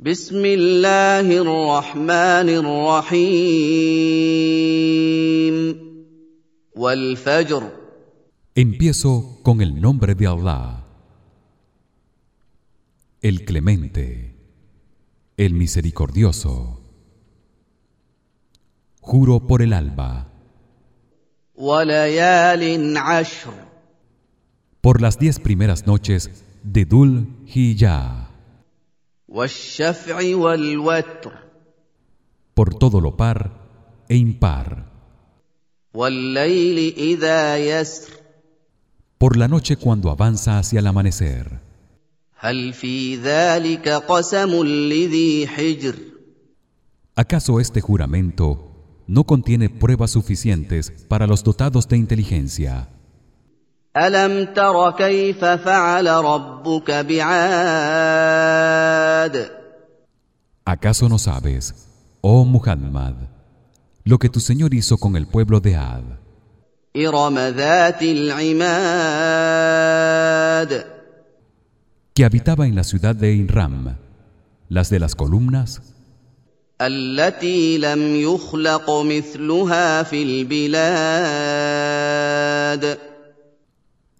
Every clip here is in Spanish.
بسم الله الرحمن الرحيم والفجر Empiezo con el nombre de Allah, el Clemente, el Misericordioso. Juro por el alba, وليال عشر por las diez primeras noches de Dul Hijjah, والشفع والوتر por todo lo par e impar. por la noche cuando avanza hacia el amanecer. ¿acaso este juramento no contiene pruebas suficientes para los dotados de inteligencia? الم تر كيف فعل ربك بعاد ¿Acaso no sabes, oh Muhammad, lo que tu Señor hizo con el pueblo de Ad, ارم ذات العماد que habitaba en la ciudad de Inram, las de las columnas, التي لم يخلق مثلها في البلاد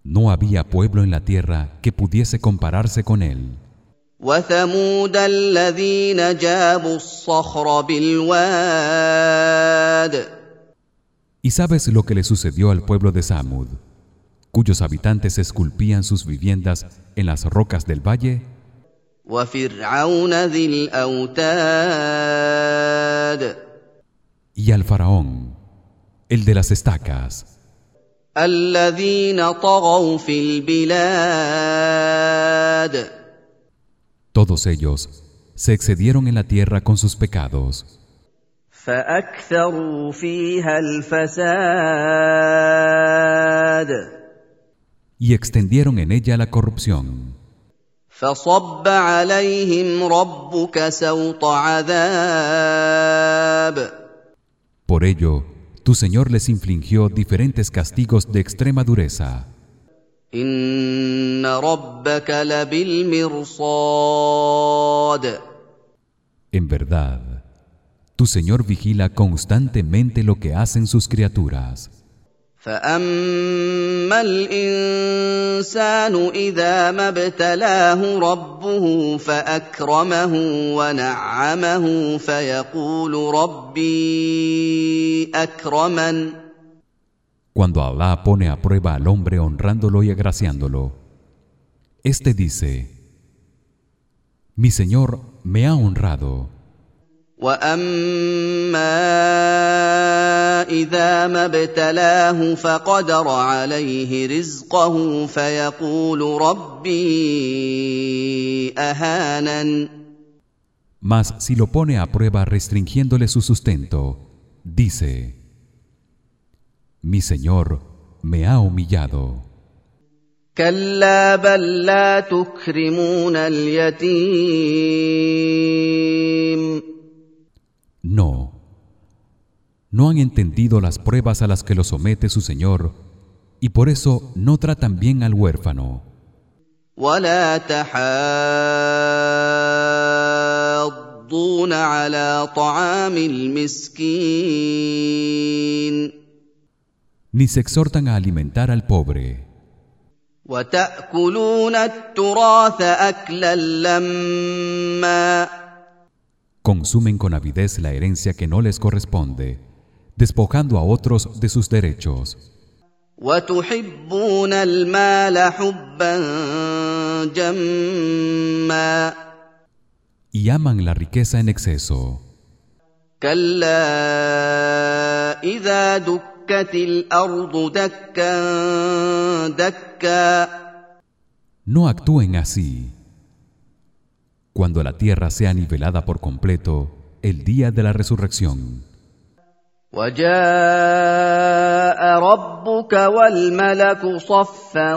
No había pueblo en la tierra que pudiese compararse con él. Y sabes lo que le sucedió al pueblo de Samud, cuyos habitantes esculpían sus viviendas en las rocas del valle. Y al faraón, el de las estacas. الذين طغوا في البلاد todos ellos se excedieron en la tierra con sus pecados. فاكثروا فيها الفساد y extendieron en ella la corrupción. فصب عليهم ربك سوط عذاب Por ello, tu Señor les infligió diferentes castigos de extrema dureza. En verdad, tu Señor vigila constantemente lo que hacen sus criaturas. فاما الانسان اذا ما ابتلاه ربه فاكرمه ونعمه فيقول ربي اكرمن Cuando Allah pone a prueba al hombre honrándolo y agraciándolo, éste dice: Mi Señor me ha honrado. واما اذا ما ابتلاه فقدر عليه رزقه فيقول ربي اهانن Mas si lo pone a prueba restringiéndole su sustento, dice: Mi Señor me ha humillado. كلا بل لا تكرمون اليتيم No. No han entendido las pruebas a las que lo somete su Señor y por eso no tratan bien al huérfano. ولا تحاضون على طعام المسكين Ni se exhortan a alimentar al pobre. وتاكلون التراث اكلا لما consumen con avidez la herencia que no les corresponde, despojando a otros de sus derechos. Y aman la riqueza en exceso. No actúen así Cuando la tierra sea nivelada por completo, el día de la resurrección. وجاء ربك والملك صفا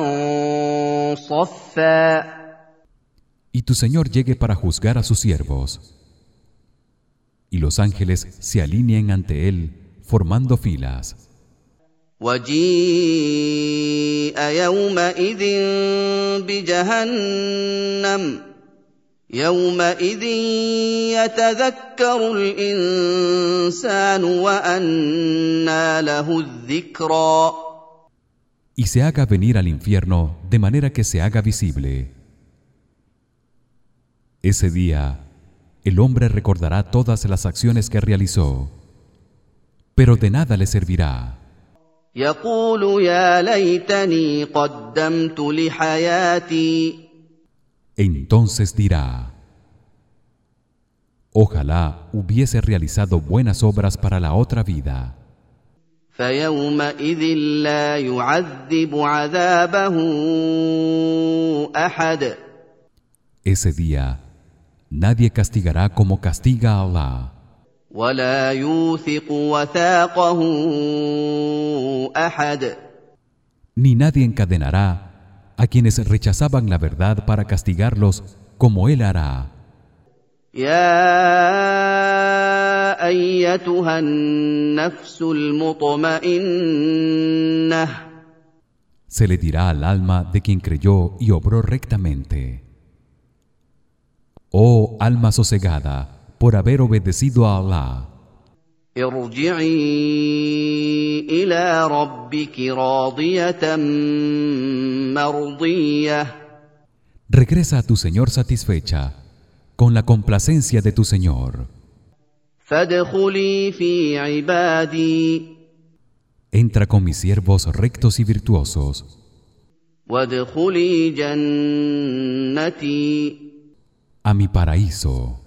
صفا Y tu Señor llegue para juzgar a sus siervos. Y los ángeles se alineen ante él formando filas. وجيء يومئذ بجهنم يومئذ يتذكر الانسان وانى له الذكرى y se haga venir al infierno de manera que se haga visible ese día el hombre recordará todas las acciones que realizó pero de nada le servirá يقول يا ليتني قدمت لحياتي entonces dirá Ojalá hubiese realizado buenas obras para la otra vida. Ese día nadie castigará como castiga a Allah. Ni nadie encadenará a quienes rechazaban la verdad para castigarlos como él hará يا ايتها النفس المطمئنه se le dirá al alma de quien creyó y obró rectamente oh alma sosegada por haber obedecido a Allah ارجعي الى ربك راضيه مرضيه Regresa a tu Señor satisfecha con la complacencia de tu Señor. Entra con mis siervos rectos y virtuosos. A mi paraíso.